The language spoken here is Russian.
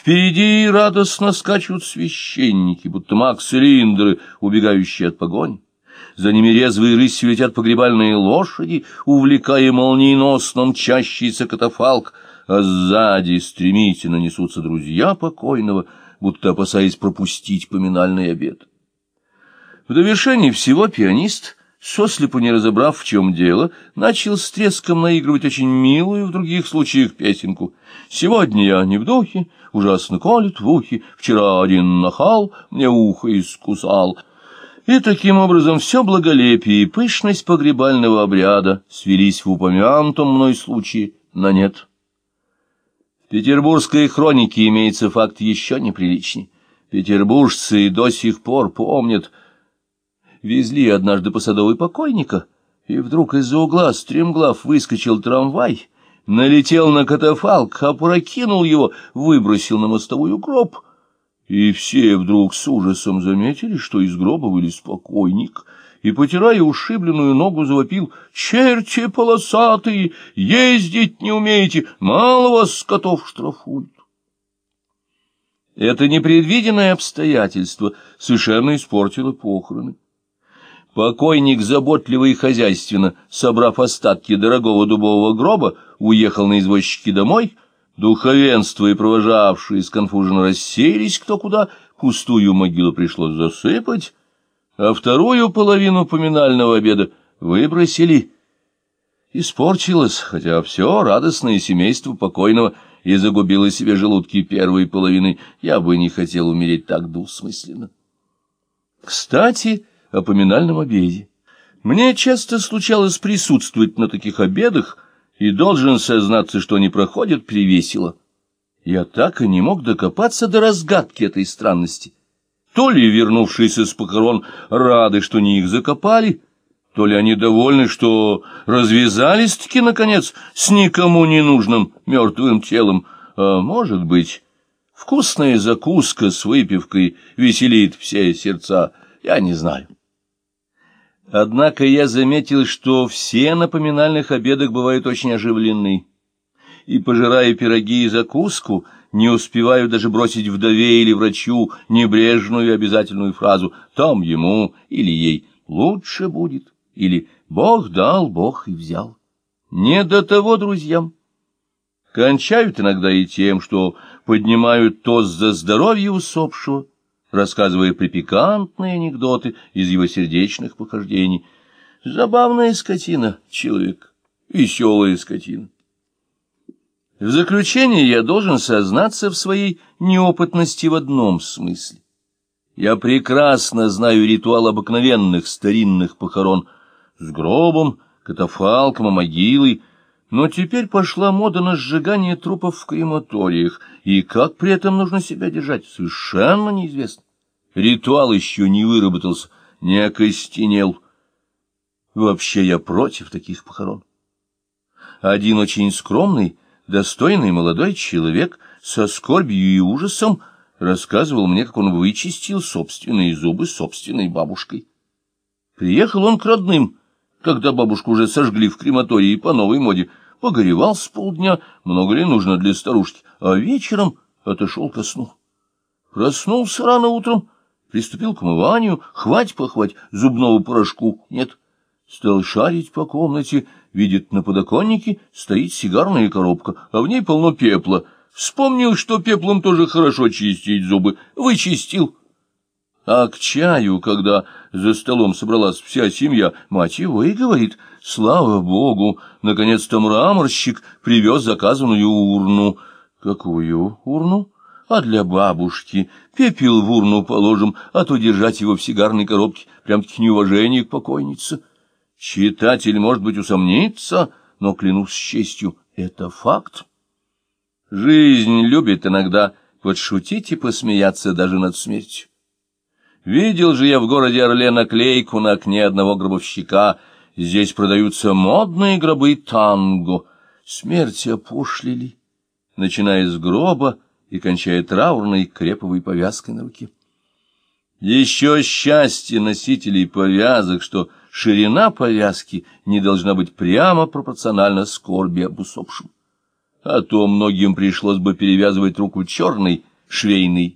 Впереди радостно скачут священники, будто маг-цилиндры, убегающие от погони. За ними резвые рысью летят погребальные лошади, увлекая молниеносно мчащийся катафалк, а сзади стремительно несутся друзья покойного, будто опасаясь пропустить поминальный обед. В довершении всего пианист, сослепу не разобрав, в чем дело, начал с треском наигрывать очень милую в других случаях песенку. «Сегодня я не в духе, ужасно колет в ухе, вчера один нахал мне ухо искусал». И таким образом все благолепие и пышность погребального обряда свелись в упомянутом мной случае на нет. В петербургской хронике имеется факт еще неприличней. Петербуржцы до сих пор помнят. Везли однажды по садовой покойника, и вдруг из-за угла стремглав выскочил трамвай, налетел на катафалк, опрокинул его, выбросил на мостовую гроб — и все вдруг с ужасом заметили, что из гроба вылез покойник, и, потирая ушибленную ногу, завопил «Черти полосатые, ездить не умеете, мало вас скотов штрафуют». Это непредвиденное обстоятельство совершенно испортило похороны. Покойник заботливо и хозяйственно, собрав остатки дорогого дубового гроба, уехал на извозчике домой — Духовенство и провожавшие сконфуженно рассеялись кто куда, пустую могилу пришлось засыпать, а вторую половину поминального обеда выбросили. Испорчилось, хотя все радостное семейство покойного и загубило себе желудки первой половины. Я бы не хотел умереть так двусмысленно. Кстати, о поминальном обеде. Мне часто случалось присутствовать на таких обедах, и должен сознаться, что не проходят привесело. Я так и не мог докопаться до разгадки этой странности. То ли вернувшиеся с похорон рады, что не их закопали, то ли они довольны, что развязались-таки, наконец, с никому не нужным мертвым телом, а, может быть, вкусная закуска с выпивкой веселит все сердца, я не знаю. Однако я заметил, что все на поминальных обедах бывают очень оживленны. И, пожирая пироги и закуску, не успеваю даже бросить вдове или врачу небрежную обязательную фразу «там ему или ей лучше будет» или «Бог дал, Бог и взял». Не до того, друзьям. Кончают иногда и тем, что поднимают тост за здоровье усопшего, рассказывая припикантные анекдоты из его сердечных похождений. Забавная скотина, человек, веселая скотина. В заключение я должен сознаться в своей неопытности в одном смысле. Я прекрасно знаю ритуал обыкновенных старинных похорон с гробом, катафалком и могилой, но теперь пошла мода на сжигание трупов в крематориях, и как при этом нужно себя держать, совершенно неизвестно. Ритуал еще не выработался, не окостенел. Вообще я против таких похорон. Один очень скромный, достойный молодой человек со скорбью и ужасом рассказывал мне, как он вычистил собственные зубы собственной бабушкой. Приехал он к родным, когда бабушку уже сожгли в крематории по новой моде, погоревал с полдня, много ли нужно для старушки, а вечером отошел ко сну. Проснулся рано утром, приступил к умыванию, хвать-похвать, зубного порошку нет. Стал шарить по комнате, видит на подоконнике стоит сигарная коробка, а в ней полно пепла. Вспомнил, что пеплом тоже хорошо чистить зубы, вычистил. А к чаю, когда за столом собралась вся семья, мать его и говорит, слава богу, наконец-то мраморщик привез заказанную урну. Какую урну? А для бабушки пепел в урну положим, а то держать его в сигарной коробке прям-таки неуважение к покойнице. Читатель, может быть, усомнится, но, клянусь честью, это факт. Жизнь любит иногда подшутить и посмеяться даже над смертью. Видел же я в городе Орле наклейку на окне одного гробовщика. Здесь продаются модные гробы танго. Смерть опошлили, начиная с гроба и кончая траурной креповой повязкой на руке. Еще счастье носителей повязок, что ширина повязки не должна быть прямо пропорциональна скорби об усопшем. А то многим пришлось бы перевязывать руку черной, швейный